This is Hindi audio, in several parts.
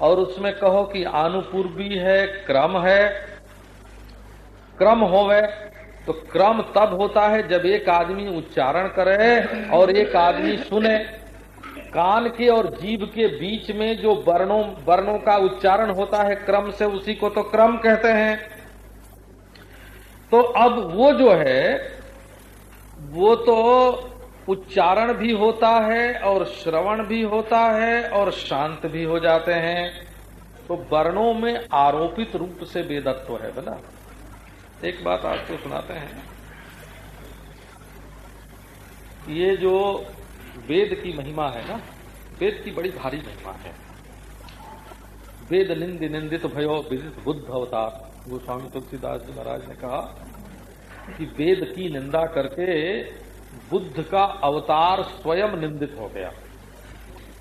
और उसमें कहो कि आनुपूर्वी है, क्रम है। क्रम होवे तो क्रम तब होता है जब एक आदमी उच्चारण करे और एक आदमी सुने। कान के और जीव के बीच में जो वर्णों वर्णों का उच्चारण होता है, क्रम से उसी को तो क्रम कहते हैं। तो अब वो जो है, वो तो उच्चारण भी होता है और श्रवण भी होता है और शांत भी हो जाते हैं। तो वर्णों में आरोपित रूप से वेदत्व है, बना। एक बात आपको सुनाते हैं ये जो वेद की महिमा है ना, वेद की बड़ी भारी महिमा है। वेद निंद निंदित भयो विदित बुद्ध अवतार। गोस्वामी तुलसीदास जी महाराज ने कहा कि वेद की निंदा करके बुद्ध का अवतार स्वयं निंदित हो गया।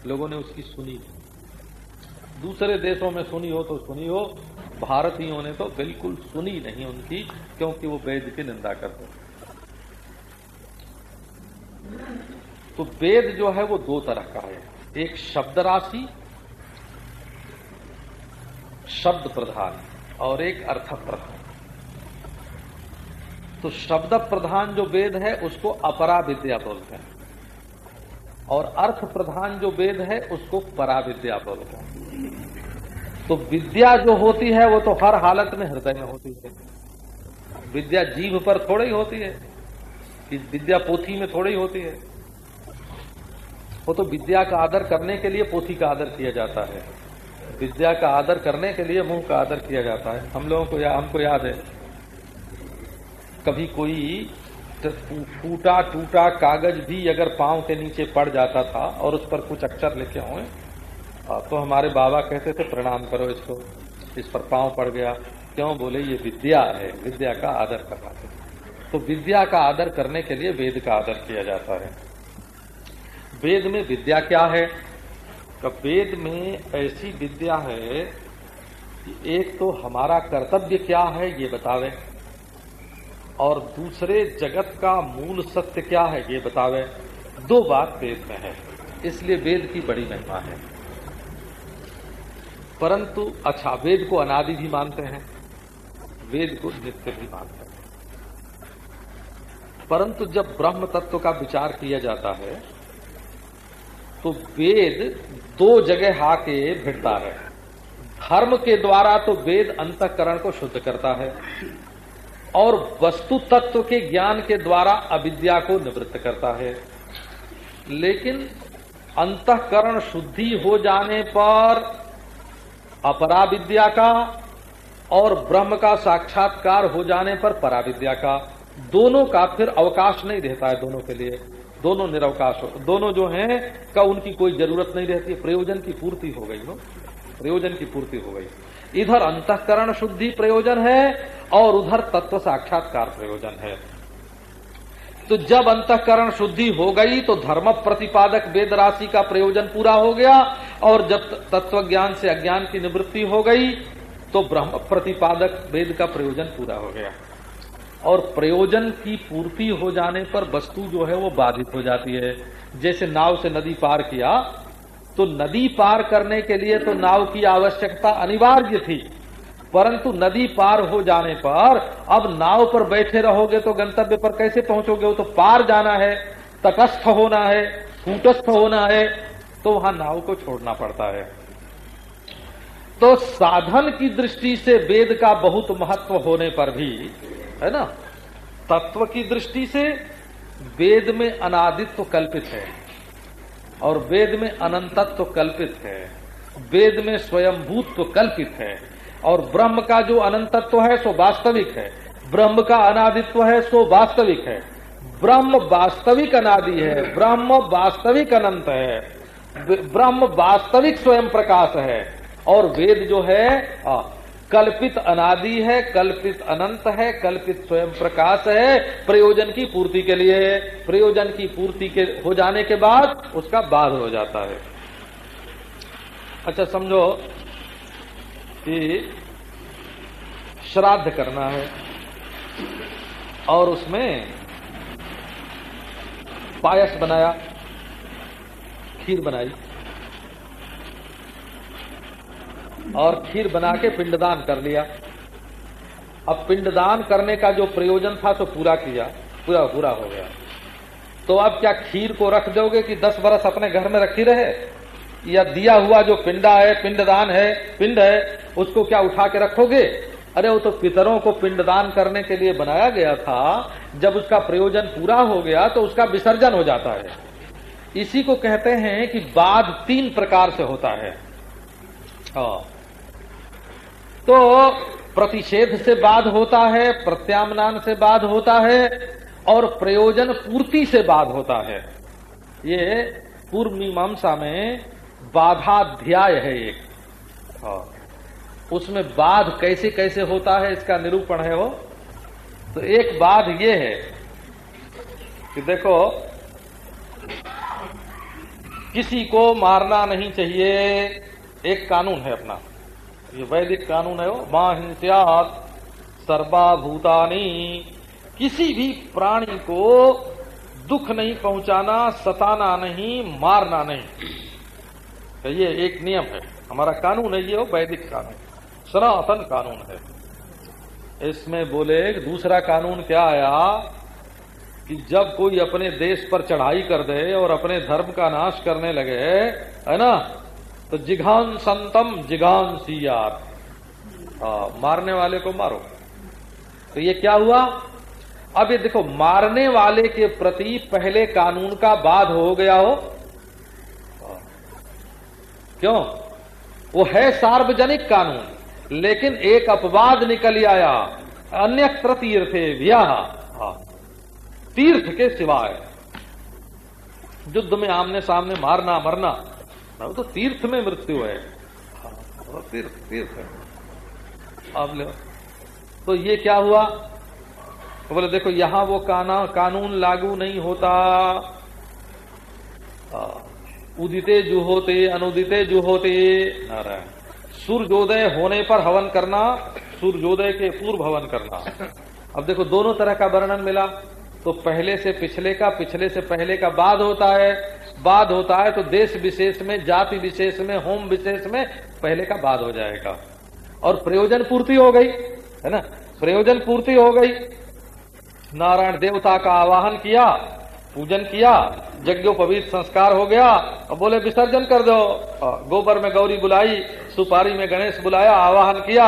लोगों ने उसकी सुनी। दूसरे देशों में सुनी हो तो सुनी हो, भारतीयों ने तो बिल्कुल सुनी नहीं उनकी, क्योंकि वो वेद की निंदा करते तो वेद जो है वो दो तरह का है। एक शब्द राशि शब्द प्रधान, और एक अर्थ प्रधान। तो शब्द प्रधान जो वेद है उसको अपरा विद्या बोलते हैं। और अर्थ प्रधान जो वेद है उसको परा विद्या बोलते हैं। तो विद्या जो होती है वो तो हर हालत में हृदय में होती है। विद्या जीव पर थोड़ी होती है कि विद्या पोथी में थोड़ी होती है। वो तो विद्या का आदर करने के लिए पोथी का आदर किया जाता है। विद्या का आदर करने के लिए मुँह का आदर किया जाता है। हम लोगों को या, हमको याद है कभी कोई टूटा टूटा कागज़ भी अगर पाँव के नीचे पड़ जाता था और उस पर कुछ अक्षर लिखे हुए तो हमारे बाबा कहते थे, प्रणाम करो इसको। इस पर पाँव पड़ गया। क्यों? बोले, ये विद्या है। विद्या का आदर करना चाहिए तो विद्या का आदर करने के लिए वेद का आदर किया जाता है। वेद में विद्या क्या है? तो वेद में ऐसी विद्या है कि एक तो हमारा कर्तव्य क्या है, ये बतावे। और दूसरे जगत का मूल सत्य क्या है, ये बतावे। दो बात वेद में है, इसलिए वेद की बड़ी महिमा है। परंतु अच्छा वेद को अनादि भी मानते हैं, वेद को नित्य भी मानते हैं। परंतु जब ब्रह्म तत्व का विचार किया जाता है तो वेद दो जगह आके भिड़ता है। धर्म के द्वारा तो वेद अंतकरण को शुद्ध करता है। और वस्तु तत्व के ज्ञान के द्वारा अविद्या को निवृत्त करता है। लेकिन अंतकरण शुद्धि हो जाने पर अपराविद्या का और ब्रह्म का साक्षात्कार हो जाने पर पराविद्या का दोनों का फिर अवकाश नहीं रहता है दोनों के लिए। दोनों निरवकाश हो दोनों जो हैं, का उनकी कोई ज़रूरत नहीं रहती प्रयोजन की पूर्ति हो गई, हो। प्रयोजन की पूर्ति हो गई। इधर अंतकरण शुद्धि प्रयोजन है और उधर तत्व साक्षात्कार प्रयोजन है। तो जब अंतकरण शुद्धि हो गई तो धर्म प्रतिपादक वेद राशि का प्रयोजन पूरा हो गया, और जब तत्व ज्ञान से अज्ञान की निवृत्ति हो गई तो ब्रह्म प्रतिपादक वेद का प्रयोजन पूरा हो गया। और प्रयोजन की पूर्ति हो जाने पर वस्तु जो है वो बाधित हो जाती है। जैसे नाव से नदी पार किया तो नदी पार करने के लिए तो नाव की आवश्यकता अनिवार्य थी। परंतु नदी पार हो जाने पर, अब नाव पर बैठे रहोगे तो गंतव्य पर कैसे पहुंचोगे? वो तो पार जाना है, तटस्थ होना है, कूटस्थ होना है तो वहाँ नाव को छोड़ना पड़ता है। तो साधन की दृष्टि से वेद का बहुत महत्व होने पर भी, है ना? तत्व की दृष्टि से वेद में अनादित्व कल्पित है, और वेद में अनंतत्व कल्पित है, वेद में स्वयंभूत्व कल्पित है। और ब्रह्म का जो अनंतत्व है सो वास्तविक है। ब्रह्म का अनादित्व है सो वास्तविक है। ब्रह्म वास्तविक अनादि है ब्रह्म वास्तविक अनंत है। ब्रह्म वास्तविक स्वयं प्रकाश है। और वेद जो है आ, कल्पित अनादि है कल्पित अनंत है कल्पित स्वयं प्रकाश है प्रयोजन की पूर्ति के लिए प्रयोजन की पूर्ति के हो जाने के बाद उसका बाध हो जाता है। अच्छा समझो कि श्राद्ध करना है और उसमें पायस बनाया, खीर बनाई और खीर बना के पिंडदान कर लिया। अब पिंडदान करने का जो प्रयोजन था तो पूरा किया, पूरा पूरा हो गया। तो अब क्या खीर को रख दोगे कि दस बरस अपने घर में रखी रहे? या दिया हुआ जो पिंडा है, पिंडदान है, पिंड है, उसको क्या उठा के रखोगे? अरे वो तो पितरों को पिंडदान करने के लिए बनाया गया था। जब उसका प्रयोजन पूरा हो गया तो उसका विसर्जन हो जाता है। इसी को कहते हैं कि बाद तीन प्रकार से होता है। हाँ। तो प्रतिषेध से बाद होता है, प्रत्यामनान से बाद होता है और प्रयोजन पूर्ति से बाद होता है। ये पूर्व मीमांसा में बाधाध्याय है एक। हाँ। उसमें बाध कैसे कैसे होता है इसका निरूपण है वो। तो एक बाध ये है कि देखो किसी को मारना नहीं चाहिए। एक कानून है अपना। ये वैदिक कानून है वो। माँ हिंस्यात सर्वाभूतानी। किसी भी प्राणी को दुख नहीं पहुंचाना सताना नहीं मारना नहीं। ये एक नियम है। हमारा कानून है, ये वो वैदिक कानून। सनातन कानून है। इसमें बोले, दूसरा कानून क्या आया? कि जब कोई अपने देश पर चढ़ाई कर दे और अपने धर्म का नाश करने लगे, है ना? तो जिघान संतम, जिघान सियार। मारने वाले को मारो। तो ये क्या हुआ? अब ये देखो, मारने वाले के प्रति पहले कानून का बाध हो गया हो क्यों? वो है सार्वजनिक कानून लेकिन एक अपवाद निकल आया। अन्यत्र तीर्थे व्याह हाँ। तीर्थ के सिवाय। युद्ध में आमने सामने मारना मरना वो तो तीर्थ में मृत्यु है। हाँ, तीर्थ तीर्थ है। अब ले तो ये क्या हुआ? तो बोले देखो यहाँ वो काना कानून लागू नहीं होता। उदिते जो होते अनुदिते जो होते नारायण। सूर्योदय होने पर हवन करना सूर्योदय के पूर्व हवन करना। अब देखो दोनों तरह का वर्णन मिला। तो पहले से पिछले का पिछले से पहले का बाद होता है। बाद होता है तो देश विशेष में जाति विशेष में होम विशेष में पहले का बाद हो जाएगा। और प्रयोजन पूर्ति हो गई है ना? प्रयोजन पूर्ति हो गई। नारायण देवता का आवाहन किया पूजन किया, यज्ञोपवीत संस्कार हो गया और बोले, विसर्जन कर दो। गोबर में गौरी बुलाई, सुपारी में गणेश बुलाया, आवाहन किया,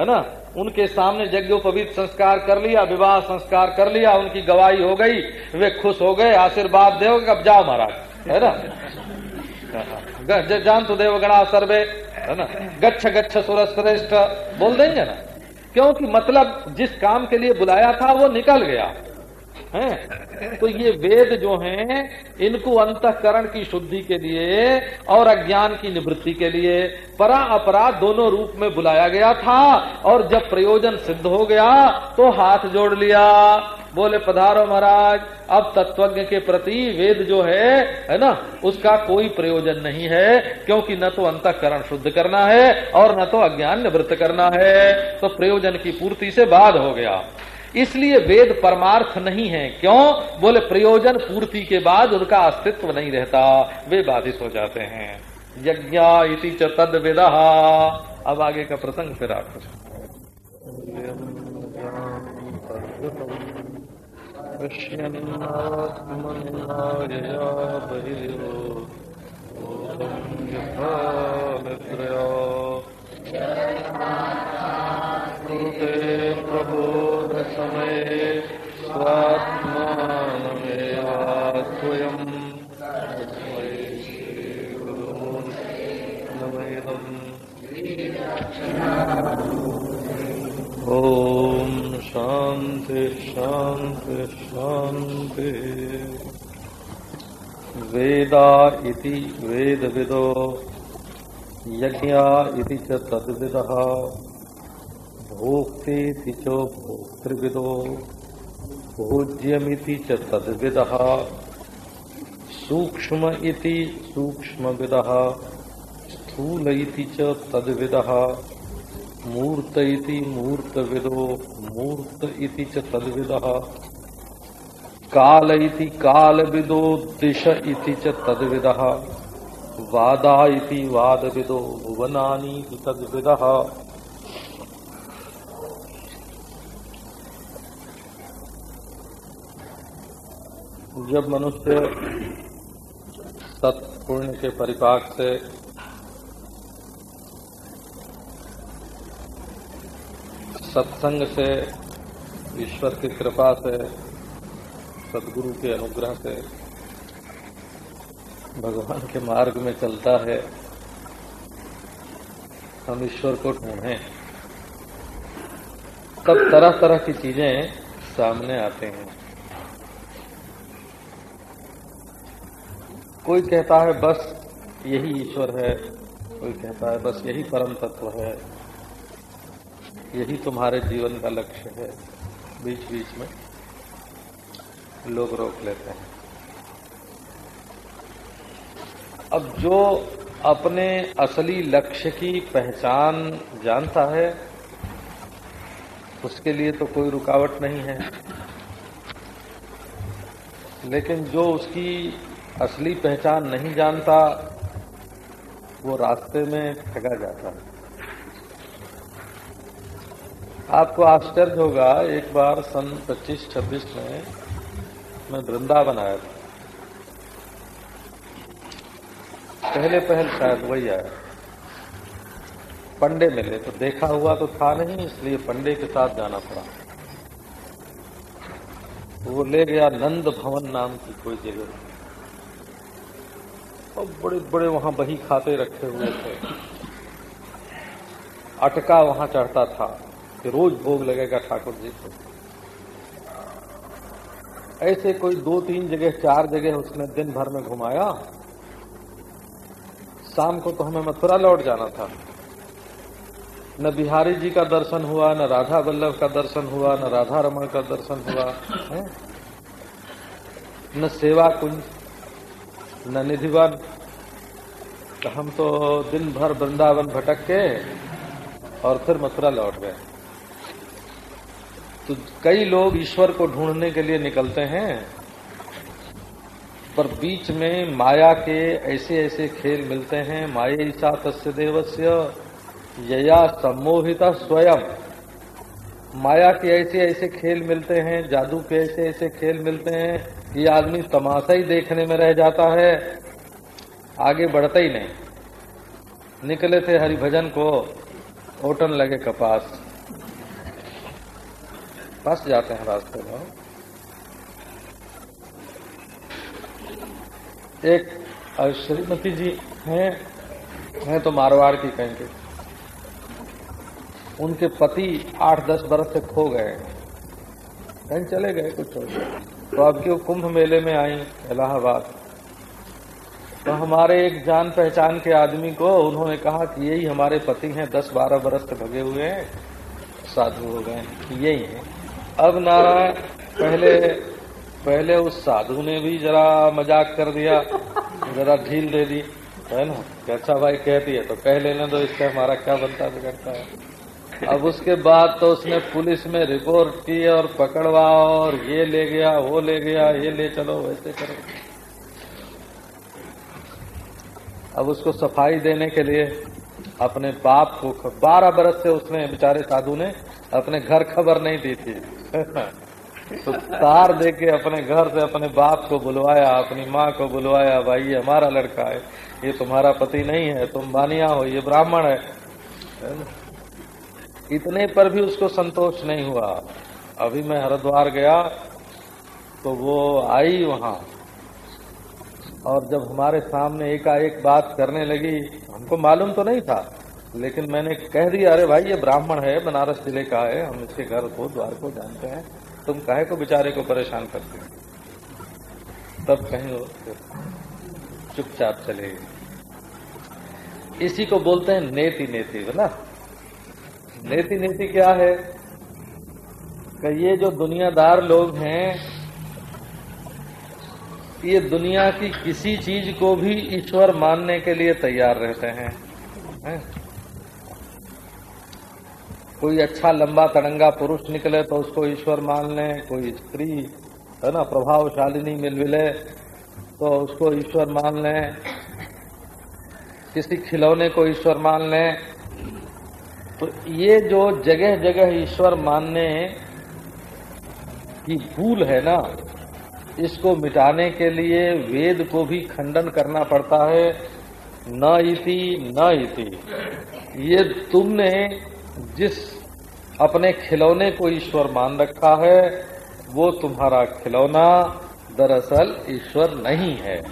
है ना? उनके सामने यज्ञोपवीत संस्कार कर लिया, विवाह संस्कार कर लिया, उनकी गवाही हो गई, वे खुश हो गए, आशीर्वाद दे, अब जाओ महाराज। है ना? जान तो देव गणा सर्वे, है ना? गच्छ गच्छ सुर श्रेष्ठ बोल देंगे ना? क्योंकि मतलब जिस काम के लिए बुलाया था, वो निकल गया। है। तो ये वेद जो हैं, इनको अंतकरण की शुद्धि के लिए और अज्ञान की निवृत्ति के लिए परा अपराध दोनों रूप में बुलाया गया था और जब प्रयोजन सिद्ध हो गया तो हाथ जोड़ लिया। बोले, पधारो महाराज, अब तत्वज्ञ के प्रति वेद जो है है ना, उसका कोई प्रयोजन नहीं है, क्योंकि न तो अंतकरण शुद्ध करना है और न तो अज्ञान निवृत्त करना है। तो प्रयोजन की पूर्ति से बाद हो गया। इसलिए वेद परमार्थ नहीं है। क्यों? बोले, प्रयोजन पूर्ति के बाद उनका अस्तित्व नहीं रहता। वे बाधित हो जाते हैं। यज्ञा इति तद वेदा अब आगे का प्रसंग फिर आप प्रबोध समये स्वात्मानमेवास्वयम् ॐ शान्ति शान्ति शान्ति। वेदा इति वेदविदो यज्ञा इति च तद्विदः। भोक्तेति च भोक्तृविदो। भोज्यमिति सूक्ष्म स्थूल इति मूर्त इति मूर्तविदो। मूर्त इति च काल इति कालविदो। दिश इति वादा वाद विदो भुवनानी तद विद जब मनुष्य सत्पुण्य के परिपाक से सत्संग से, ईश्वर की कृपा से, सदगुरु के अनुग्रह से भगवान के मार्ग में चलता है, हम ईश्वर को ढूंढें। तब तरह तरह की चीज़ें सामने आते हैं। कोई कहता है, बस यही ईश्वर है। कोई कहता है, बस यही परम तत्व है। यही तुम्हारे जीवन का लक्ष्य है। बीच बीच में लोग रोक लेते हैं। अब जो अपने असली लक्ष्य की पहचान जानता है, उसके लिए तो कोई रुकावट नहीं है। लेकिन जो उसकी असली पहचान नहीं जानता, वो रास्ते में ठगा जाता है। आपको आश्चर्य होगा, एक बार सन 25-26 में मैं वृंदावन आया था। पहले पहल शायद वही आया। पंडे मिले तो देखा हुआ तो था नहीं, इसलिए पंडे के साथ जाना पड़ा। वो ले गया नंद भवन नाम की कोई जगह। और बड़े बड़े वहाँ बही खाते रखे हुए थे। अटका वहाँ चढ़ता था कि रोज भोग लगेगा ठाकुर जी को। ऐसे कोई दो तीन जगह, चार जगह उसने दिन भर में घुमाया। शाम को तो हमें मथुरा लौट जाना था। न बिहारी जी का दर्शन हुआ, न राधा वल्लभ का दर्शन हुआ, न राधा रमन का दर्शन हुआ, है? न सेवा कुंज, न निधिवन। तो हम तो दिन भर वृंदावन भटक के और फिर मथुरा लौट गए। तो कई लोग ईश्वर को ढूँढने के लिए निकलते हैं। पर बीच में माया के ऐसे ऐसे खेल मिलते हैं। माया ईसा तस्य देवस्य, यया सम्मोहित स्वयं। माया के ऐसे ऐसे खेल मिलते हैं, जादू के ऐसे ऐसे खेल मिलते हैं ये आदमी तमाशा ही देखने में रह जाता है। आगे बढ़ता ही नहीं। निकले थे हरिभजन को, ओटन लगे कपास। फंस जाते हैं रास्ते में। एक श्रीमती जी हैं हैं तो मारवाड़ की कहेंगे। उनके पति आठ दस बरस से खो गए। कहीं चले गए कुछ हो गए तो अब क्यों कुंभ मेले में आई इलाहाबाद? तो हमारे एक जान पहचान के आदमी को उन्होंने कहा कि यही हमारे पति हैं दस बारह बरस से भगे हुए हैं, साधु हो गए यही है। अब नारायण, पहले पहले उस साधु ने भी जरा मज़ाक कर दिया, जरा ढील दे दी। है ना? कैसा भाई कहती है तो कह लेने दो इससे हमारा क्या बनता बिगड़ता है? अब उसके बाद तो उसने पुलिस में रिपोर्ट की और पकड़वा और ये ले गया, वो ले गया, ये ले चलो, वैसे करो। अब उसको सफ़ाई देने के लिए अपने बाप को, बारह बरस से उसने, बेचारे साधु ने अपने घर खबर नहीं दी थी। तो तार दे के अपने घर से अपने बाप को बुलवाया, अपनी माँ को बुलवाया, भाई, ये हमारा लड़का है, ये तुम्हारा पति नहीं है, तुम बानिया हो, ये ब्राह्मण है। इतने पर भी उसको संतोष नहीं हुआ। अभी मैं हरिद्वार गया तो वो आई वहाँ। और जब हमारे सामने एकाएक बात करने लगी, हमको मालूम तो नहीं था, लेकिन मैंने कह दिया, अरे भाई, ये ब्राह्मण है, बनारस ज़िले का है, हम इसके घर को, द्वार को जानते हैं। तुम कहे को बेचारे को परेशान करते हो? तब कहीं चुपचाप चले इसी को बोलते हैं नेति नेति बोला नेति नीति क्या है? कि ये जो दुनियादार लोग हैं, ये दुनिया की किसी चीज़ को भी ईश्वर मानने के लिए तैयार रहते हैं, है? कोई अच्छा लंबा तड़ंगा पुरुष निकले तो उसको ईश्वर मान लें, कोई स्त्री, है ना प्रभावशालिनी मिल मिले तो उसको ईश्वर मान लें। किसी खिलौने को ईश्वर मान लें। तो ये जो जगह जगह ईश्वर मानने की भूल है ना, इसको मिटाने के लिए वेद को भी खंडन करना पड़ता है। न इति न इति। ये तुमने जिस अपने खिलौने को ईश्वर मान रखा है, वो तुम्हारा खिलौना दरअसल ईश्वर नहीं है।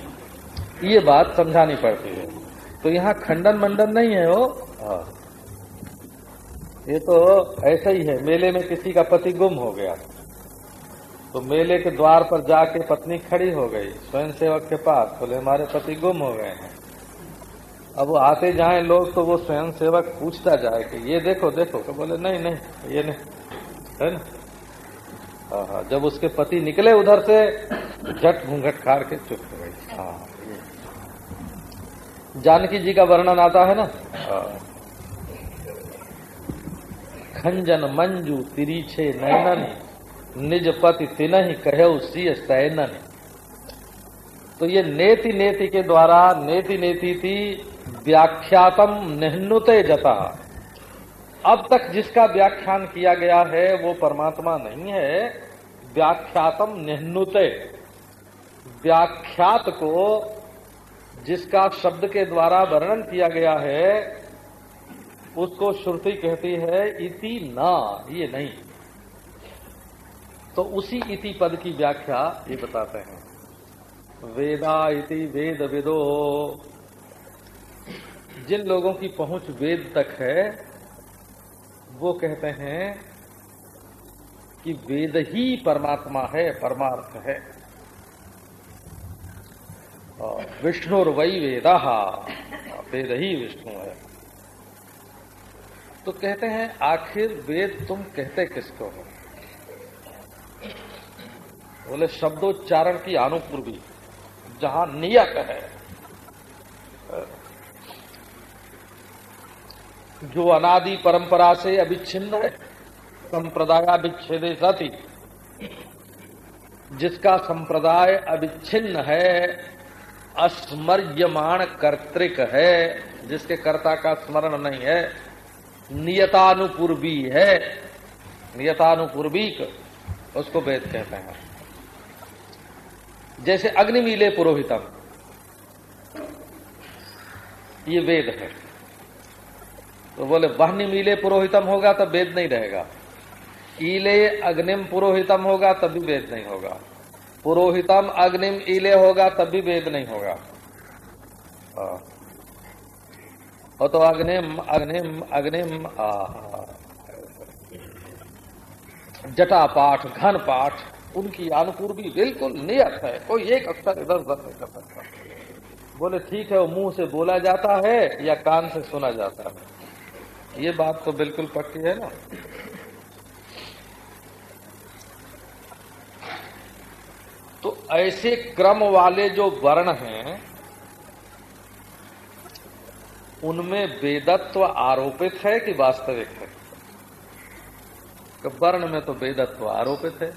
ये बात समझानी पड़ती है। तो यहाँ खंडन मंडन नहीं है वो। हाँ। ये तो ऐसा ही है, मेले में किसी का पति गुम हो गया। तो मेले के द्वार पर जाके पत्नी खड़ी हो गई स्वयं सेवक के पास, बोले, हमारे पति गुम हो गए हैं। अब आते जाए लोग तो वो स्वयं सेवक पूछता जाए कि ये देखो देखो। तो बोले नहीं नहीं ये नहीं। है ना? हाँ, हाँ जब उसके पति निकले उधर से झट घूंघट खार के चुप हो गई। हाँ जानकी जी का वर्णन आता है ना? हाँ। खंजन मंजू तिरीछे नैनन निज पति तिन ही कहे सी सैनन। तो ये नेति नेति के द्वारा नेति नेति थी व्याख्यातम निहनुते जता। अब तक जिसका व्याख्यान किया गया है, वो परमात्मा नहीं है। व्याख्यातम निहनुते। व्याख्यात को जिसका शब्द के द्वारा वर्णन किया गया है, उसको श्रुति कहती है इति ना, ये नहीं। तो उसी इति पद की व्याख्या ये बताते हैं। वेदा इति वेद विदो जिन लोगों की पहुँच वेद तक है, वो कहते हैं कि वेद ही परमात्मा है, परमार्थ है। विष्णु वही वेदा, वेद ही विष्णु है। तो कहते हैं, आखिर वेद तुम कहते किसको हो? बोले, शब्दोच्चारण की अनुपूर्वी जहाँ नियत है जो अनादि परंपरा से अभिच्छिन्न है, संप्रदाय विच्छेद सती। जिसका संप्रदाय अभिच्छिन्न है, अस्मर्यमाण कर्तिक है, जिसके कर्ता का स्मरण नहीं है, नियतानुपूर्वी है, नियतानुपूर्वीक, उसको वेद कहते हैं। जैसे अग्निमीले पुरोहितम, ये वेद है। तो बोले बहनी मीले पुरोहितम होगा तब वेद नहीं रहेगा। ईले अग्निम पुरोहितम होगा तब भी वेद नहीं होगा। पुरोहितम अग्निम ईले होगा तब भी वेद नहीं होगा। हो तो अग्निम अग्निम अग्निम जटा पाठ घन पाठ उनकी अनुपूर्वी बिल्कुल नियत है। कोई एक अक्षर इधर उधर नहीं कर सकता। बोले, ठीक है, वो मुँह से बोला जाता है या कान से सुना जाता है? ये बात तो बिल्कुल पक्की है ना। तो ऐसे क्रम वाले जो वर्ण हैं, उनमें वेदत्व आरोपित है कि वास्तविक है? वर्ण में तो वेदत्व आरोपित है।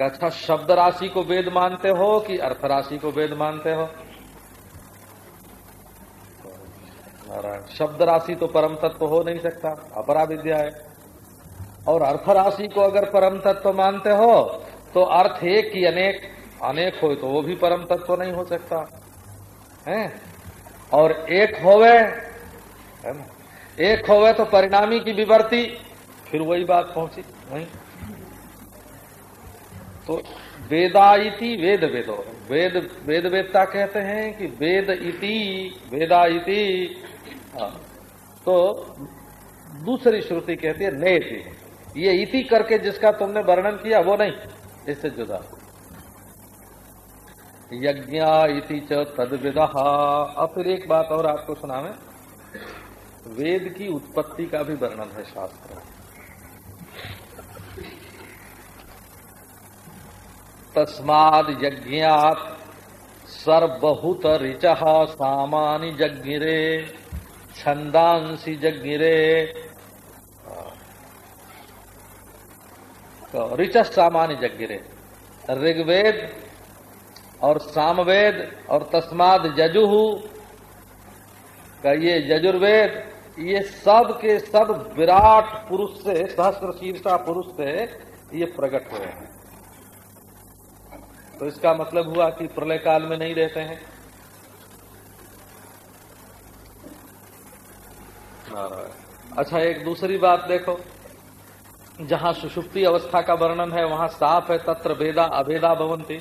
अच्छा शब्द राशि को वेद मानते हो कि अर्थ राशि को वेद मानते हो? नारायण। शब्द राशि तो परम तत्व हो नहीं सकता अपरा विद्या है। और अर्थ राशि को अगर परम तत्व मानते हो तो अर्थ एक की अनेक अनेक हो तो वो भी परम तत्व नहीं हो सकता। है? और एक होवे, है एक होवे तो परिणामी की विवर्ती, फिर वही बात पहुँची, नहीं? तो वेदा इति वेद वेदो वेद वेद वेदता कहते हैं कि वेद इति, वेदा इति हाँ। तो दूसरी श्रुति कहती है नेति। ये इति करके जिसका तुमने वर्णन किया, वो नहीं, इससे जुदा। यज्ञ इति च तद विदा अब फिर एक बात और आपको सुना में वेद की उत्पत्ति का भी वर्णन है शास्त्र। तस्माद यज्ञात सर्वभूत ऋच सामानि जज्ञिरे छंदांसी जगिरे तो ऋच सामान्य जगिरे ऋग्वेद और सामवेद और तस्माद जजुहु का ये यजुर्वेद, ये सब के सब विराट पुरुष से सहस्त्र शीर्षा पुरुष से ये प्रकट हुए हैं। तो इसका मतलब हुआ कि प्रलय काल में नहीं रहते हैं। अच्छा एक दूसरी बात देखो। जहाँ सुषुप्ति अवस्था का वर्णन है, वहाँ साफ़ है, तत्र वेदा, अभेदा भवंती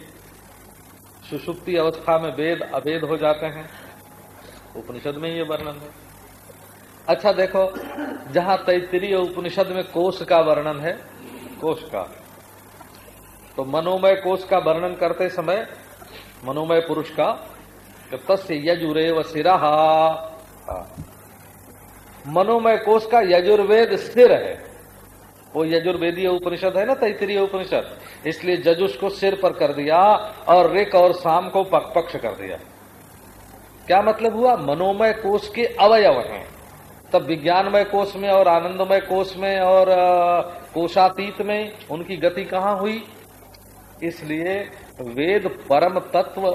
सुषुप्ति अवस्था में वेद, अभेद हो जाते हैं। उपनिषद में ये वर्णन है। अच्छा देखो, जहाँ तैतरीय उपनिषद में कोष का वर्णन है, कोष का। तो मनोमय कोष का वर्णन करते समय, मनोमय पुरुष का तस् यजुरे व सिरा मनोमय कोष का यजुर्वेद सिर है। वो यजुर्वेदीय उपनिषद है ना, तैतरीय उपनिषद? इसलिए जजुष को सिर पर कर दिया और रिक और शाम को पक्ष कर दिया। क्या मतलब हुआ? मनोमय कोष के अवयव हैं। तब विज्ञानमय कोष में और आनंदमय कोष में और कोषातीत में उनकी गति कहाँ हुई? इसलिए वेद परम तत्व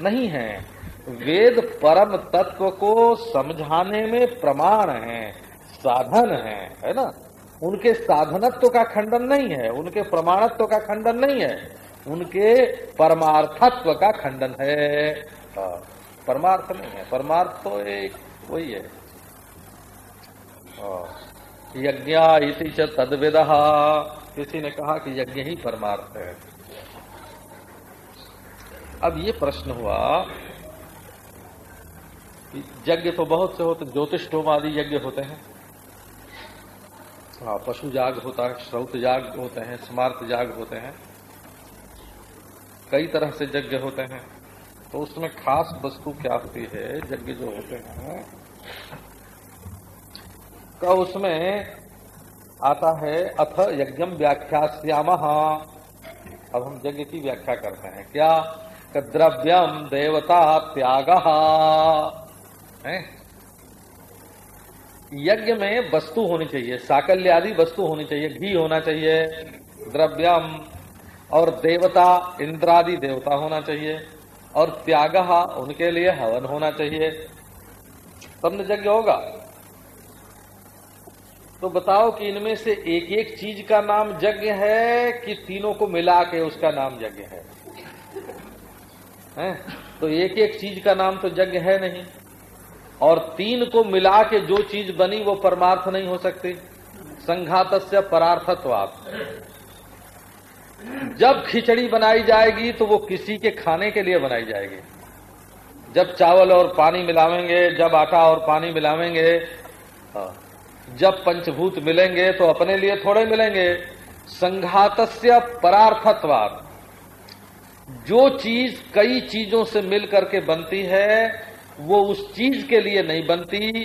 नहीं है। वेद परम तत्व को समझाने में प्रमाण है साधन है है ना? उनके साधनत्व का खंडन नहीं है उनके प्रमाणत्व का खंडन नहीं है उनके परमार्थत्व का खंडन है। परमार्थ नहीं है परमार्थ तो एक वही है। हाँ, यज्ञ इति च तदविद। किसी ने कहा कि यज्ञ ही परमार्थ है। अब ये प्रश्न हुआ कि यज्ञ तो बहुत से होते ज्योतिष आदि यज्ञ होते हैं। हाँ पशु जाग होता है, श्रौत जाग होते हैं स्मार्त जाग होते हैं। कई तरह से यज्ञ होते हैं। तो उसमें खास वस्तु क्या होती है? यज्ञ जो होते हैं, का उसमें आता है, अथ यज्ञम व्याख्या श्याम अब हम यज्ञ की व्याख्या करते हैं। क्या? द्रव्यम देवता त्याग। यज्ञ में वस्तु होनी चाहिए साकल्य आदि वस्तु होनी चाहिए, घी होना चाहिए, द्रव्यम, और देवता, इंद्रादि देवता होना चाहिए, और त्याग उनके लिए हवन होना चाहिए। तब न यज्ञ होगा? तो बताओ कि इनमें से एक एक चीज़ का नाम यज्ञ है कि तीनों को मिला के उसका नाम यज्ञ है? हैं? तो एक एक चीज़ का नाम तो यज्ञ है नहीं। और तीन को मिला के जो चीज़ बनी वो परमार्थ नहीं हो सकती। संघात से जब खिचड़ी बनाई जाएगी तो वो किसी के खाने के लिए बनाई जाएगी। जब चावल और पानी मिलावेंगे जब आटा और पानी मिलावेंगे हाँ, जब पंचभूत मिलेंगे तो अपने लिए थोड़े मिलेंगे। संघात परार्थत्वाद जो चीज़ कई चीज़ों से मिल करके बनती है, वो उस चीज़ के लिए नहीं बनती।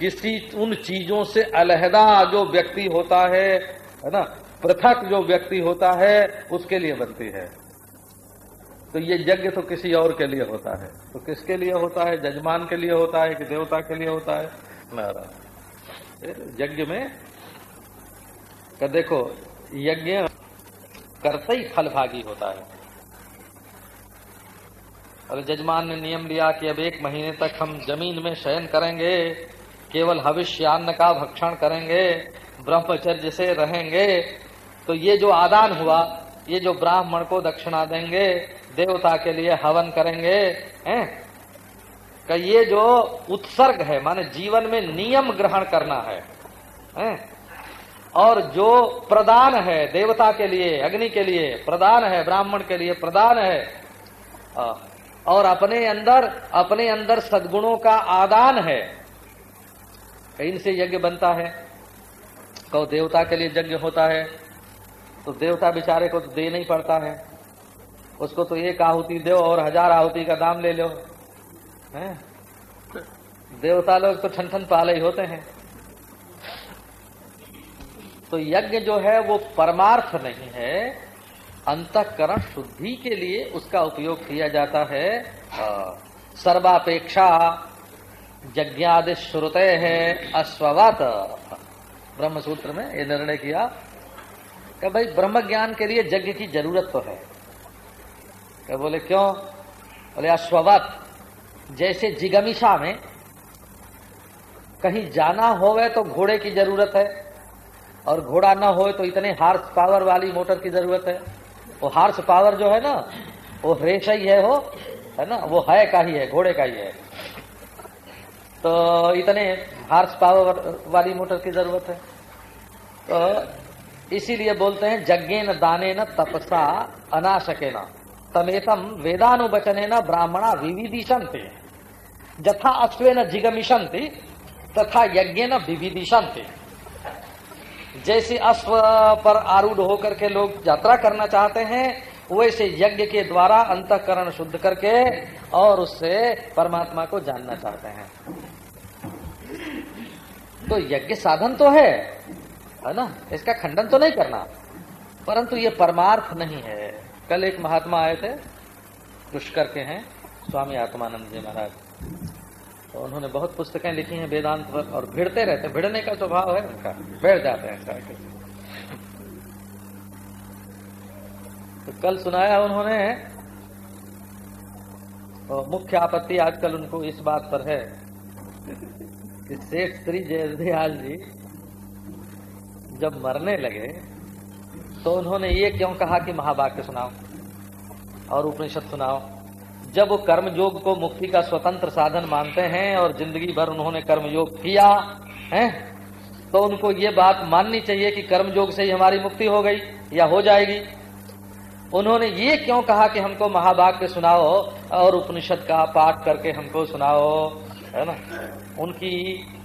किसी उन चीज़ों से अलहदा जो व्यक्ति होता है है ना, पृथक जो व्यक्ति होता है, उसके लिए बनती है। तो ये यज्ञ तो किसी और के लिए होता है। तो किसके लिए होता है? जजमान के लिए होता है कि देवता के लिए होता है? यज्ञ में का देखो, यज्ञ करते ही फलभागी होता है। और जजमान ने नियम लिया कि अब एक महीने तक हम ज़मीन में शयन करेंगे, केवल भविष्यान्न का भक्षण करेंगे, ब्रह्मचर्य से रहेंगे। तो ये जो आदान हुआ, ये जो ब्राह्मण को दक्षिणा देंगे, देवता के लिए हवन करेंगे, हैं? का ये जो उत्सर्ग है, माने जीवन में नियम ग्रहण करना है, हैं? और जो प्रदान है देवता के लिए, अग्नि के लिए प्रदान है, ब्राह्मण के लिए प्रदान है और अपने अंदर अपने अंदर सदगुणों का आदान है। कहीं से यज्ञ बनता है, कहो देवता के लिए यज्ञ होता है तो देवता बेचारे को तो दे नहीं पड़ता है। उसको तो एक आहुति दो और हज़ार आहुति का दाम ले लो, है? देवता लोग तो ठन ठन पाले ही होते हैं। तो यज्ञ जो है वो परमार्थ नहीं है अंतकरण शुद्धि के लिए उसका उपयोग किया जाता है। सर्वापेक्षा यज्ञादि श्रुते है, अश्ववत। ब्रह्म सूत्र में ये निर्णय किया कि भाई ब्रह्म ज्ञान के लिए यज्ञ की ज़रूरत तो है। क्या बोले, क्यों? बोले, अश्ववत, जैसे जिगमिशा में कहीं जाना होवे तो घोड़े की ज़रूरत है और घोड़ा ना हो तो इतने हार्स पावर वाली मोटर की ज़रूरत है। वो हार्स पावर जो है ना, वो रेस ही है वो, है ना, वो है का ही है, घोड़े का ही है। तो इतने हार्स पावर वाली मोटर की ज़रूरत है। तो इसीलिए बोलते हैं यज्ञ न दाने न तपसा अनाशके न तमेतम वेदानुवचने न ब्राह्मणा विविदिशंति जथा अश्वे न जिगमिशंति तथा यज्ञ न विविदिशंति जैसे अश्व पर आरूढ़ होकर के लोग यात्रा करना चाहते हैं, वैसे यज्ञ के द्वारा अंतकरण शुद्ध करके और उससे परमात्मा को जानना चाहते हैं। तो यज्ञ साधन तो है है ना? इसका खंडन तो नहीं करना। परंतु ये परमार्थ नहीं है। कल एक महात्मा आए थे पुष्कर के हैं, स्वामी आत्मानंद जी महाराज। तो उन्होंने बहुत पुस्तकें लिखी हैं वेदांत पर और भिड़ते रहते हैं। भिड़ने का स्वभाव है उनका। बैठ जाते हैं तो कल सुनाया उन्होंने तो मुख्य आपत्ति आजकल उनको इस बात पर है कि सेठ श्री जयदयाल जी जब मरने लगे तो उन्होंने ये क्यों कहा कि महावाक्य सुनाओ और उपनिषद सुनाओ? जब वो कर्मयोग को मुक्ति का स्वतंत्र साधन मानते हैं और ज़िंदगी भर उन्होंने कर्मयोग किया, है तो उनको ये बात माननी चाहिए कि कर्म योग से ही हमारी मुक्ति हो गई या हो जाएगी। उन्होंने ये क्यों कहा कि हमको महावाक्य सुनाओ और उपनिषद का पाठ करके हमको सुनाओ, है ना? उनकी,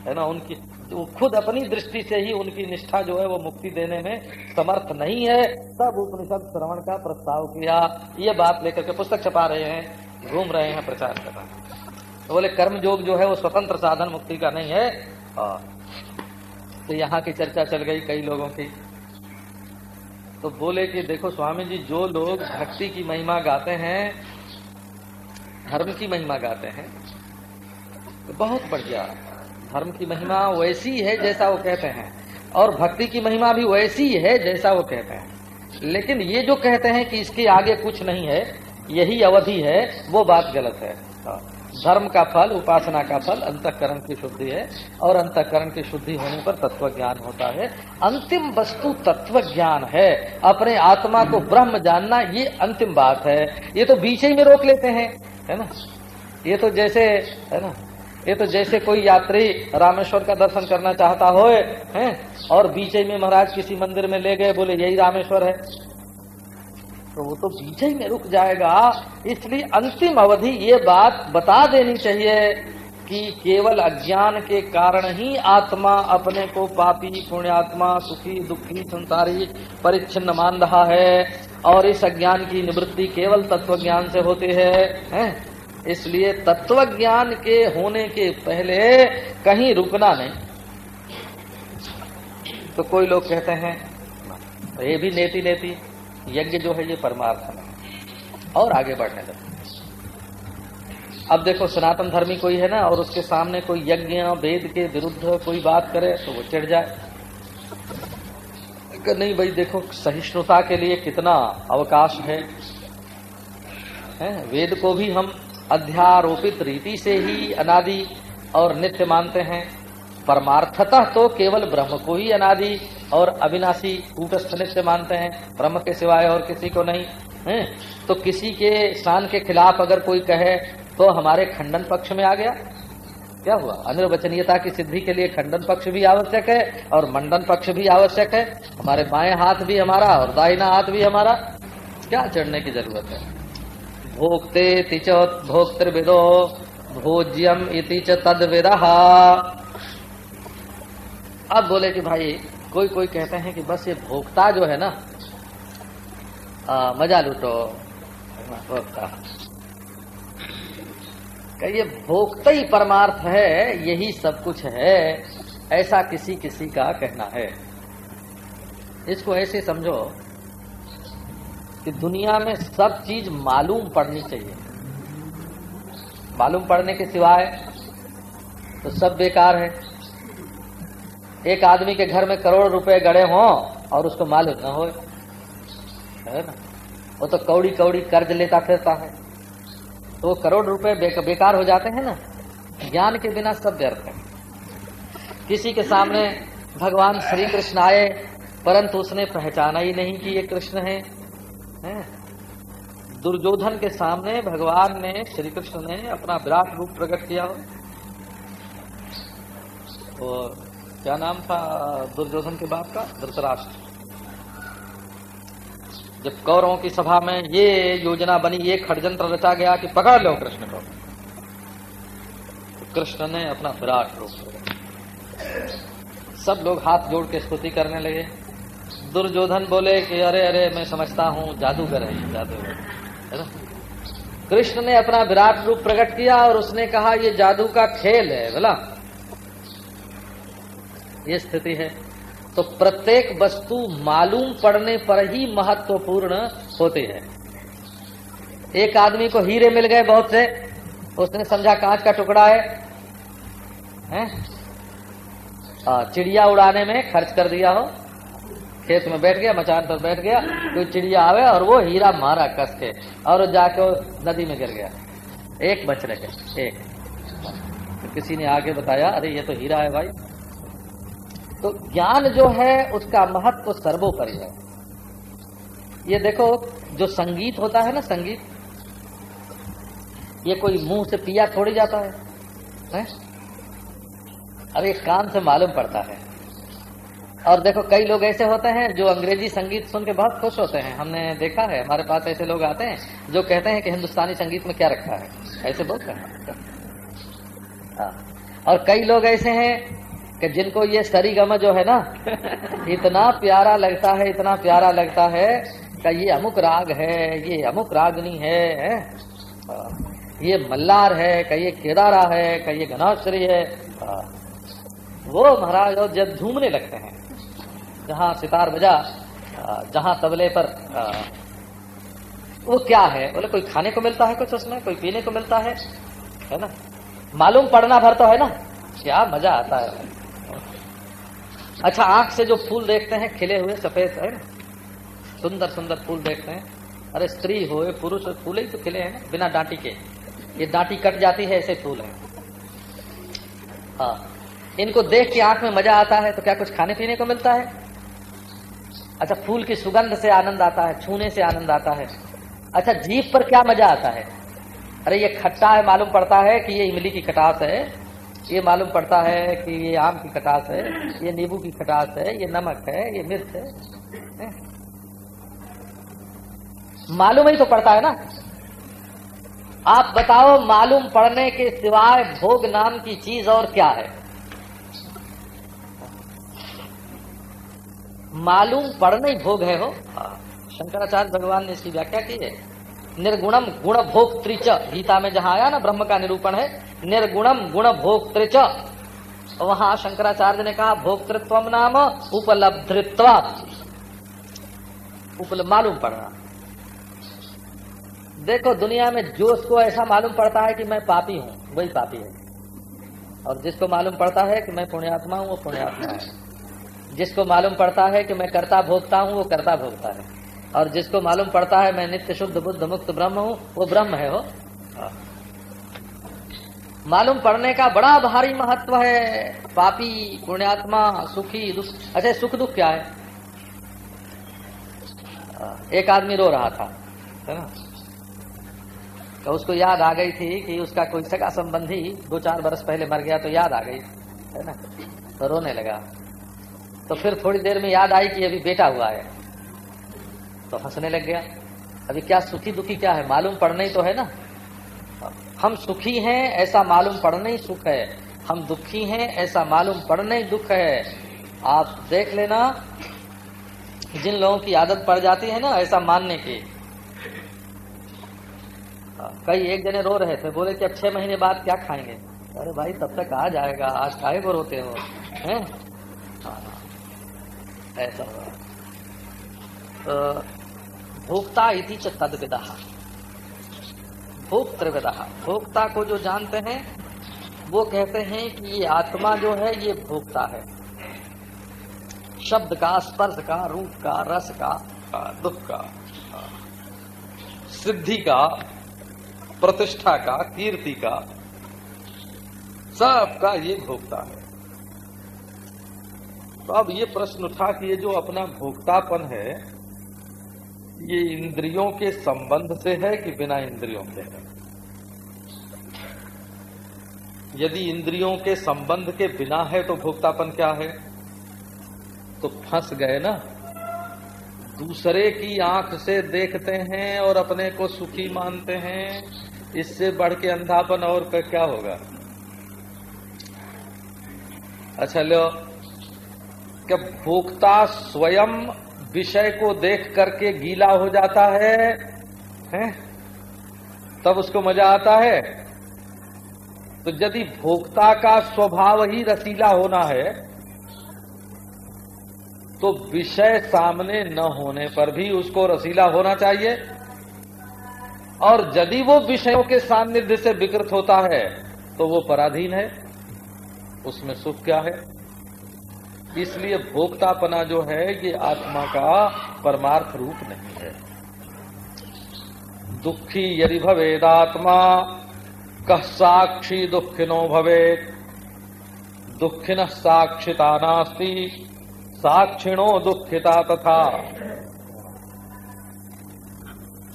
है ना, उनकी तो खुद अपनी दृष्टि से ही उनकी निष्ठा जो है वो मुक्ति देने में समर्थ नहीं है। तब उपनिषद श्रवण का प्रस्ताव किया। ये बात लेकर के पुस्तक छपा रहे हैं। घूम रहे हैं, प्रचार कर रहे हैं। तो बोले कर्म योग जो है वो स्वतंत्र साधन मुक्ति का नहीं है। तो यहाँ की चर्चा चल गई कई लोगों की। तो बोले कि देखो स्वामी जी, जो लोग भक्ति की महिमा गाते हैं, धर्म की महिमा गाते हैं तो बहुत बढ़िया। धर्म की महिमा वैसी है जैसा वो कहते हैं। और भक्ति की महिमा भी वैसी है जैसा वो कहते हैं। लेकिन ये जो कहते हैं कि इसके आगे कुछ नहीं है यही अवधि है, वो बात गलत है। धर्म का फल, उपासना का फल, अंतकरण की शुद्धि है, और अंतकरण की शुद्धि होने पर तत्व ज्ञान होता है। अंतिम वस्तु तत्व ज्ञान है। अपने आत्मा को ब्रह्म जानना, ये अंतिम बात है। ये तो बीच ही में रोक लेते हैं, है ना? ये तो जैसे, है ना? ये तो जैसे कोई यात्री रामेश्वर का दर्शन करना चाहता हो है? और बीच में महाराज किसी मंदिर में ले गए, बोले, यही रामेश्वर है। तो वो तो बीच ही में रुक जाएगा। इसलिए अंतिम अवधि ये बात बता देनी चाहिए कि केवल अज्ञान के कारण ही आत्मा अपने को पापी पुण्यात्मा सुखी दुखी संसारी परिच्छिन्न मान रहा है और इस अज्ञान की निवृत्ति केवल तत्व ज्ञान से होती है, है? इसलिए तत्व ज्ञान के होने के पहले कहीं रुकना नहीं। तो कोई लोग कहते हैं ये भी नेति नेति यज्ञ जो है ये परमार्थ है। और आगे बढ़ने लगे। अब देखो सनातन धर्मी कोई है ना और उसके सामने कोई यज्ञ वेद के विरुद्ध कोई बात करे तो वो चिढ़ जाए। नहीं भाई देखो सहिष्णुता के लिए कितना अवकाश है, है? वेद को भी हम अध्यारोपित रीति से ही अनादि और नित्य मानते हैं। परमार्थतः तो केवल ब्रह्म को ही अनादि और अविनाशी कूटस्थ नित्य मानते हैं। ब्रह्म के सिवाय और किसी को नहीं। है? तो किसी के शान के खिलाफ अगर कोई कहे तो हमारे खंडन पक्ष में आ गया। क्या हुआ? अनिर्वचनीयता की सिद्धि के लिए खंडन पक्ष भी आवश्यक है और मंडन पक्ष भी आवश्यक है। हमारे बाएँ हाथ भी हमारा और दाहिना हाथ भी हमारा। क्या चढ़ने की ज़रूरत है? भोक्ते तिच भोक्तृविदो भोज्यम इति च तद अब बोले कि भाई कोई कोई कहते हैं कि बस ये भोक्ता जो है ना आ, मज़ा लूटो। भोक्ता ये भोक्ता ही परमार्थ है यही सब कुछ है ऐसा किसी किसी का कहना है। इसको ऐसे समझो कि दुनिया में सब चीज़ मालूम पड़नी चाहिए। मालूम पड़ने के सिवाय तो सब बेकार है। एक आदमी के घर में करोड़ रुपए गड़े हों और उसको मालूम न हो है ना? वो तो कौड़ी कौड़ी कर्ज लेता फिरता है। तो वो करोड़ रुपए बे, बेकार हो जाते हैं ना? ज्ञान के बिना सब व्यर्थ है। किसी के सामने भगवान श्री कृष्ण आए परंतु उसने पहचाना ही नहीं कि ये कृष्ण है, है? दुर्योधन के सामने भगवान ने श्री कृष्ण ने अपना विराट रूप प्रकट किया और क्या नाम था दुर्योधन के बाप का? धृतराष्ट्र। जब कौरवों की सभा में ये योजना बनी, ये खड़जंत्र रचा गया कि पकड़ लो कृष्ण को। कृष्ण ने अपना विराट रूप सब लोग हाथ जोड़ के स्तुति करने लगे। दुर्योधन बोले कि अरे अरे, मैं समझता हूँ, जादूगर है जादूगर। है कृष्ण ने अपना विराट रूप प्रकट किया और उसने कहा, ये जादू का खेल है, बोला। ये स्थिति है। तो प्रत्येक वस्तु मालूम पड़ने पर ही महत्वपूर्ण होती है। एक आदमी को हीरे मिल गए बहुत से उसने समझा कांच का टुकड़ा है, है? आ, चिड़िया उड़ाने में खर्च कर दिया हो। खेत में बैठ गया मचान पर बैठ गया कोई चिड़िया आवे और वो हीरा मारा कस के और जाके नदी में गिर गया। एक बच रहे एक। तो किसी ने आगे बताया अरे ये तो हीरा है भाई। तो ज्ञान जो है उसका महत्व सर्वोपरि है। ये देखो जो संगीत होता है ना संगीत ये कोई मुँह से पिया थोड़ी जाता है, है? अरे कान से मालूम पड़ता है। और देखो कई लोग ऐसे होते हैं जो अंग्रेज़ी संगीत सुन के बहुत खुश होते हैं। हमने देखा है हमारे पास ऐसे लोग आते हैं जो कहते हैं कि हिंदुस्तानी संगीत में क्या रखा है। ऐसे बोलते हैं। हाँ। और कई लोग ऐसे हैं कि जिनको ये सरीगम जो है ना इतना प्यारा लगता है इतना प्यारा लगता है कि ये अमुक राग है ये अमुक रागनी है, है? ये मल्लार है कि ये केदारा है कि ये गनाश्री है। वो महाराज और जब झूमने लगते हैं। जहाँ सितार बजा जहाँ तबले पर वो क्या है? बोले कोई खाने को मिलता है कुछ उसमें? कोई पीने को मिलता है? है ना? मालूम पड़ना भर तो है ना? क्या मज़ा आता है। अच्छा आँख से जो फूल देखते हैं, खिले हुए, सफ़ेद, है ना? सुंदर सुंदर फूल देखते हैं। अरे, स्त्री हो पुरुष फूल ही तो खिले हैं ना, बिना डांटी के। ये डांटी कट जाती है, ऐसे फूल है। हाँ। इनको देख के आँख में मज़ा आता है तो क्या कुछ खाने पीने को मिलता है? अच्छा फूल की सुगंध से आनंद आता है, छूने से आनंद आता है। अच्छा जीप पर क्या मज़ा आता है? अरे, ये खट्टा है, मालूम पड़ता है कि ये इमली की खटास है। ये मालूम पड़ता है कि ये आम की खटास है ये नींबू की खटास है ये नमक है ये मिर्च है, है? मालूम ही तो पड़ता है ना। आप बताओ मालूम पड़ने के सिवाय भोग नाम की चीज़ और क्या है? मालूम पड़ना ही भोग है हो। शंकराचार्य भगवान ने इसकी व्याख्या की है। निर्गुणम गुण त्रिच गीता में जहाँ आया ना, ब्रह्म का निरूपण है, निर्गुणम गुण भोक्तृच वहाँ शंकराचार्य ने कहा भोक्तृत्व नाम उपलब्धित्व। उपल, मालूम पड़ना देखो, दुनिया में जो उसको ऐसा मालूम पड़ता है कि मैं पापी हूँ, वही पापी है। और जिसको मालूम पड़ता है कि मैं पुण्यात्मा हूँ, वो पुण्यात्मा है। जिसको मालूम पड़ता है कि मैं कर्ता भोगता हूँ, वो कर्ता भोगता है। और जिसको मालूम पड़ता है मैं नित्य शुद्ध, बुद्ध मुक्त ब्रह्म हूँ, वो ब्रह्म है, हो। मालूम पड़ने का बड़ा भारी महत्व है। पापी, पुण्यात्मा, सुखी दुख अच्छा सुख दुख क्या है? एक आदमी रो रहा था, है ना? तो उसको याद आ गई थी कि उसका कोई सगा संबंधी दो चार बरस पहले मर गया तो याद आ गई, है ना? तो रोने लगा। तो फिर थोड़ी देर में याद आई कि अभी बेटा हुआ है। तो हंसने लग गया। अभी क्या सुखी दुखी क्या है? मालूम पड़ना ही तो है ना। हम सुखी हैं, ऐसा मालूम पड़ना ही सुख है। हम दुखी हैं, ऐसा मालूम पड़ना ही दुख है। आप देख लेना, जिन लोगों की आदत पड़ जाती है ना, ऐसा मानने की। कई एक जने रो रहे थे, बोले कि अब छह महीने बाद क्या खाएँगे? अरे भाई, तब तक आ जाएगा, आज खाए को रोते हो? हैं। ऐसा हुआ। तो भोक्ता इति च तद विदा भोक्ता को जो जानते हैं वो कहते हैं कि ये आत्मा जो है ये भोक्ता है। शब्द का स्पर्श का रूप का रस का, का दुख का सिद्धि का प्रतिष्ठा का कीर्ति का सबका ये भोक्ता है। तो अब ये प्रश्न उठा कि ये जो अपना भोक्तापन है ये इंद्रियों के संबंध से है कि बिना इंद्रियों के है? यदि इंद्रियों के संबंध के बिना है तो भोक्तापन क्या है? तो फंस गए ना। दूसरे की आँख से देखते हैं और अपने को सुखी मानते हैं। इससे बढ़ के अंधापन और क्या होगा? अच्छा लो। क्या भोक्ता स्वयं विषय को देख करके गीला हो जाता है, हैं? तब उसको मज़ा आता है। तो यदि भोक्ता का स्वभाव ही रसीला होना है तो विषय सामने न होने पर भी उसको रसीला होना चाहिए। और यदि वो विषयों के सान्निध्य से विकृत होता है तो वो पराधीन है। उसमें सुख क्या है? इसलिए भोक्तापना जो है, ये आत्मा का परमार्थ रूप नहीं है। दुखी यदि भवेदात्मा कह साक्षी दुखिनो भवे दुखिन साक्षिता नास्ती, साक्षिणो दुखिता तथा।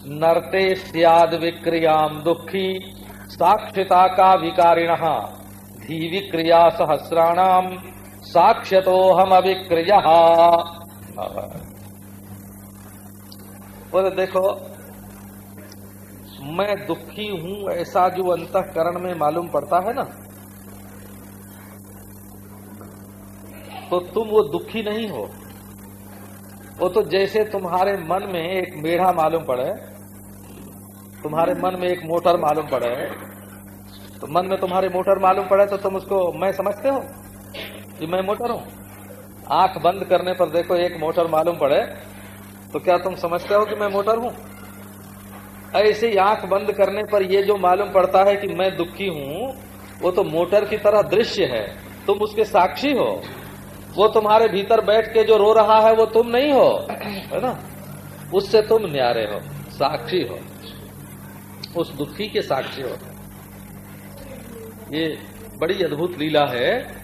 नरते सियाद विक्रियाम दुखी, साक्षिता का विकारिण, धी विक्रिया सहस्राणाम। साक्ष्यतो हम अविक्रिय बोले, देखो, मैं दुखी हूँ, ऐसा जो अंतकरण में मालूम पड़ता है ना तो तुम वो दुखी नहीं हो। वो तो जैसे तुम्हारे मन में एक मेढ़ा मालूम पड़े, तुम्हारे मन में एक मोटर मालूम पड़े तो मन में तुम्हारे मोटर मालूम पड़े तो तुम उसको, मैं समझते हो? कि मैं मोटर हूँ। आँख बंद करने पर देखो एक मोटर मालूम पड़े तो क्या तुम समझते हो कि मैं मोटर हूँ? ऐसे ही आँख बंद करने पर ये जो मालूम पड़ता है कि मैं दुखी हूँ, वो तो मोटर की तरह दृश्य है। तुम उसके साक्षी हो। वो तुम्हारे भीतर बैठ के जो रो रहा है, वो तुम नहीं हो। है ना? उससे तुम न्यारे हो, साक्षी हो। उस दुखी के साक्षी हो। ये बड़ी अद्भुत लीला है।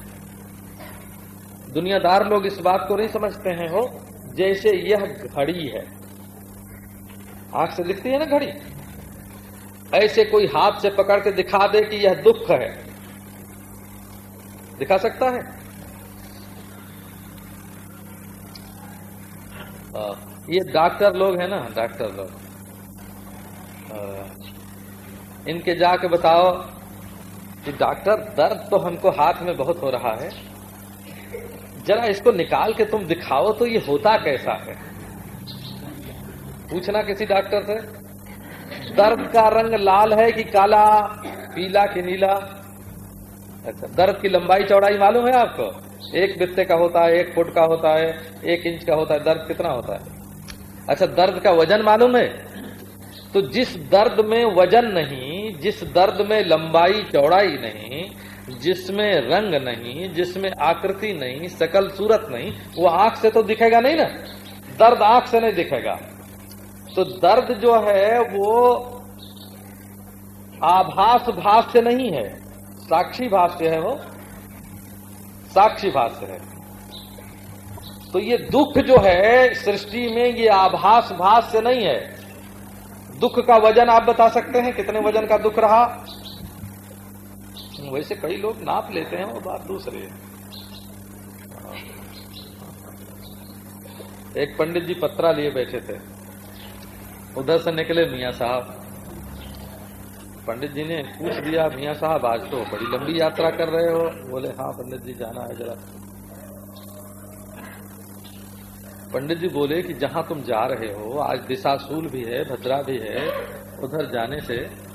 दुनियादार लोग इस बात को नहीं समझते हैं हो जैसे यह घड़ी है। आँख से दिखती है ना घड़ी? ऐसे कोई हाथ से पकड़ के दिखा दे कि यह दुख है। दिखा सकता है? आ, ये डॉक्टर लोग हैं ना डॉक्टर लोग। आ, इनके जाके बताओ कि डॉक्टर दर्द तो हमको हाथ में बहुत हो रहा है जरा इसको निकाल के तुम दिखाओ तो ये होता कैसा है? पूछना किसी डॉक्टर से? दर्द का रंग लाल है कि काला, पीला कि नीला? अच्छा दर्द की लंबाई चौड़ाई मालूम है आपको? एक बित्ते का होता है, एक फुट का होता है, एक इंच का होता है, दर्द कितना होता है? अच्छा दर्द का वज़न मालूम है? तो जिस दर्द में वज़न नहीं, जिस दर्द में लंबाई, चौड़ाई नहीं जिसमें रंग नहीं, जिसमें आकृति नहीं, सकल सूरत नहीं, वो आँख से तो दिखेगा नहीं ना? दर्द आँख से नहीं दिखेगा। तो दर्द जो है, वो आभास भाष से नहीं है। साक्षी भाष से है वो। साक्षी भाष से है। तो ये दुख जो है, सृष्टि में ये आभास भाष से नहीं है। दुख का वज़न आप बता सकते हैं, कितने वज़न का दुख रहा? वैसे कई लोग नाप लेते हैं, वो बात दूसरी है। एक पंडित जी पत्रा लिए बैठे थे। उधर से निकले मियाँ साहब। पंडित जी ने पूछ दिया मियाँ साहब, आज तो बड़ी लंबी यात्रा कर रहे हो। बोले हाँ पंडित जी, जाना है जरा। पंडित जी बोले कि, जहाँ तुम जा रहे हो, आज दिशाशूल भी है, भद्रा भी है, उधर जाने से,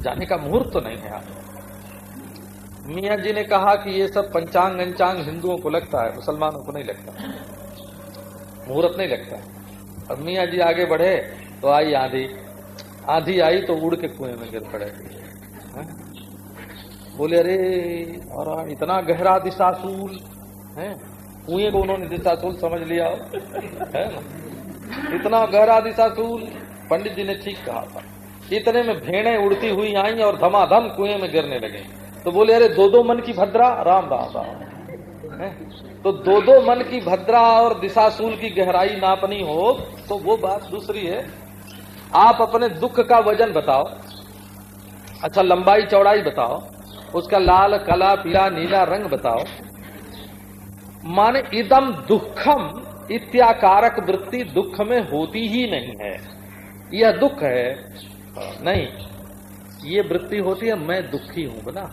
जाने का मुहूर्त तो नहीं है आप मियाँ जी ने कहा कि ये सब पंचांग अंचांग हिंदुओं को लगता है, मुसलमानों को नहीं लगता। मुहूर्त नहीं लगता। अब मियाँ जी आगे बढ़े तो आई आंधी। आंधी आई तो उड़ के कुएँ में गिर पड़े। बोले, अरे, और इतना गहरा दिशाशूल है? कुएँ को उन्होंने दिशाशूल समझ लिया है ना इतना गहरा दिशाशूल पंडित जी ने ठीक कहा था। इतने में भेड़े उड़ती हुई आई और धमाधम कुएँ में गिरने लगे। तो बोले, अरे दो दो मन की भद्रा, राम राम राम। तो दो दो मन की भद्रा और दिशाशूल की गहराई नापनी हो तो वो बात दूसरी है। आप अपने दुख का वज़न बताओ। अच्छा लंबाई, चौड़ाई बताओ। उसका लाल, काला, पीला, नीला रंग बताओ। माने, इदम दुखम, इत्याकारक वृत्ति दुख में होती ही नहीं है। यह दुख है, नहीं, ये वृत्ति होती है, मैं दुखी हूँ, बना।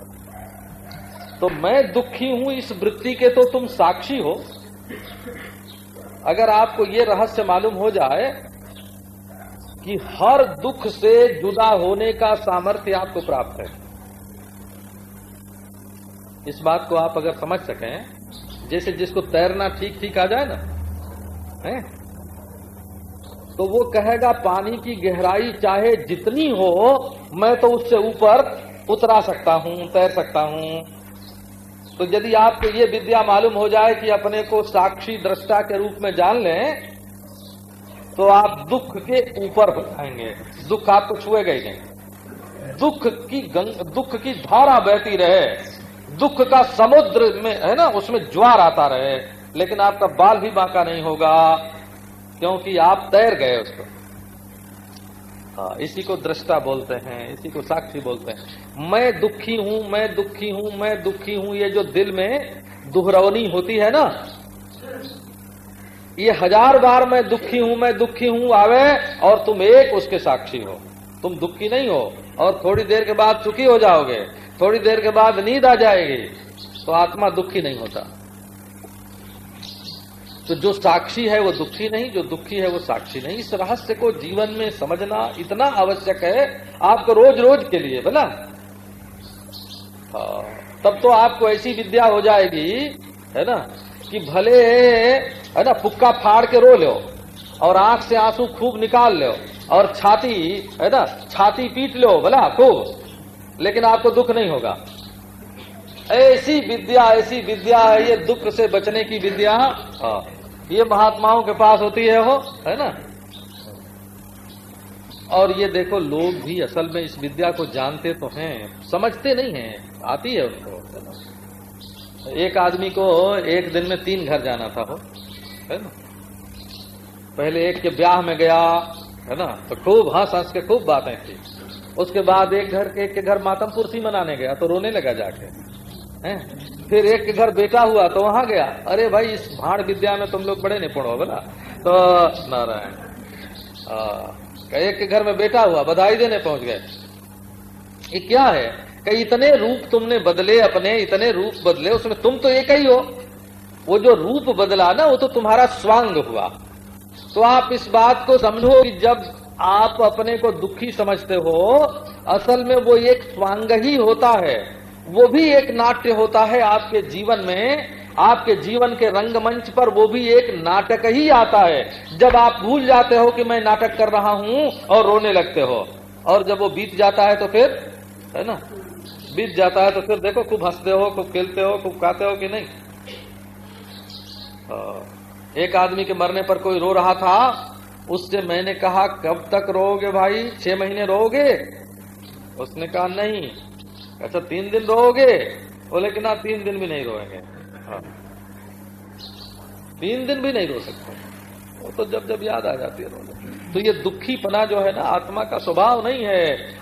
तो मैं दुखी हूँ इस वृत्ति के तो तुम साक्षी हो। अगर आपको ये रहस्य मालूम हो जाए कि हर दुख से जुदा होने का सामर्थ्य आपको प्राप्त है। इस बात को आप अगर समझ सकें, जैसे जिसको तैरना ठीक ठीक आ जाए ना, है? तो वो कहेगा, पानी की गहराई चाहे जितनी हो, मैं तो उससे ऊपर उतरा सकता हूँ, तैर सकता हूँ तो यदि आपको ये विद्या मालूम हो जाए कि अपने को साक्षी दृष्टा के रूप में जान लें तो आप दुख के ऊपर हो जाएँगे दुख आपको छुएगा ही नहीं। दुख की गंग दुख की धारा बहती रहे। दुख का समुद्र में, है ना, उसमें ज्वार आता रहे। लेकिन आपका बाल भी बांका नहीं होगा, क्योंकि आप तैर गए उसको। हाँ इसी को दृष्टा बोलते हैं, इसी को साक्षी बोलते हैं। मैं दुखी हूँ, मैं दुखी हूँ, मैं दुखी हूँ, ये जो दिल में दुहरौनी होती है ना, ये हज़ार बार मैं दुखी हूँ, मैं दुखी हूँ, आवे और तुम एक उसके साक्षी हो। तुम दुखी नहीं हो और थोड़ी देर के बाद सुखी हो जाओगे, थोड़ी देर के बाद नींद आ जाएगी तो आत्मा दुखी नहीं होता। तो जो साक्षी है वो दुखी नहीं जो दुखी है वो साक्षी नहीं। इस रहस्य को जीवन में समझना इतना आवश्यक है आपको रोज रोज के लिए बोला हाँ, तब तो आपको ऐसी विद्या हो जाएगी है ना कि भले है ना पुक्का फाड़ के रो लो और आँख से आँसू खूब निकाल लो और छाती है ना छाती पीट लो बोला खूब। लेकिन आपको दुख नहीं होगा। ऐसी विद्या ऐसी विद्या है ये दुख से बचने की विद्या। हाँ। ये महात्माओं के पास होती है वो, है ना? और ये देखो, लोग भी असल में इस विद्या को जानते तो हैं, समझते नहीं हैं, आती है उनको। एक आदमी को एक दिन में तीन घर जाना था हो है ना? पहले एक के ब्याह में गया, है ना? तो खूब हंस हंस के खूब बातें थी उसके बाद एक घर के एक के घर मातम पुरसी मनाने गया तो रोने लगा जाके, हैं? फिर एक के घर बेटा हुआ तो वहाँ गया। अरे भाई, इस भाड़ विद्या में तुम लोग बड़े निपुण हो बोला। तो नारायण एक के घर में बेटा हुआ, बधाई देने पहुँच गए। ये क्या है? कि इतने रूप तुमने बदले अपने, इतने रूप बदले, उसमें तुम तो एक ही हो। वो जो रूप बदला ना, वो तो तुम्हारा स्वांग हुआ। तो आप इस बात को समझो कि जब आप अपने को दुखी समझते हो, असल में वो एक स्वांग ही होता है। वो भी एक नाट्य होता है आपके जीवन में, आपके जीवन के रंगमंच पर वो भी एक नाटक ही आता है। जब आप भूल जाते हो कि मैं नाटक कर रहा हूँ और रोने लगते हो, और जब वो बीत जाता है तो फिर, है ना? बीत जाता है तो फिर देखो, खूब हँसते हो, खूब खेलते हो, खूब खाते हो कि नहीं? एक आदमी के मरने पर कोई रो रहा था, उससे मैंने कहा, कब तक रोगे भाई? छह महीने रोगे उसने कहा, नहीं। अच्छा तीन दिन रोगे बोले कि ना, तीन दिन भी नहीं रोएँगे। हाँ। तीन दिन भी नहीं रो सकते। वो तो जब जब याद आ जाती है रोने तो ये दुखी पना जो है ना, आत्मा का स्वभाव नहीं है।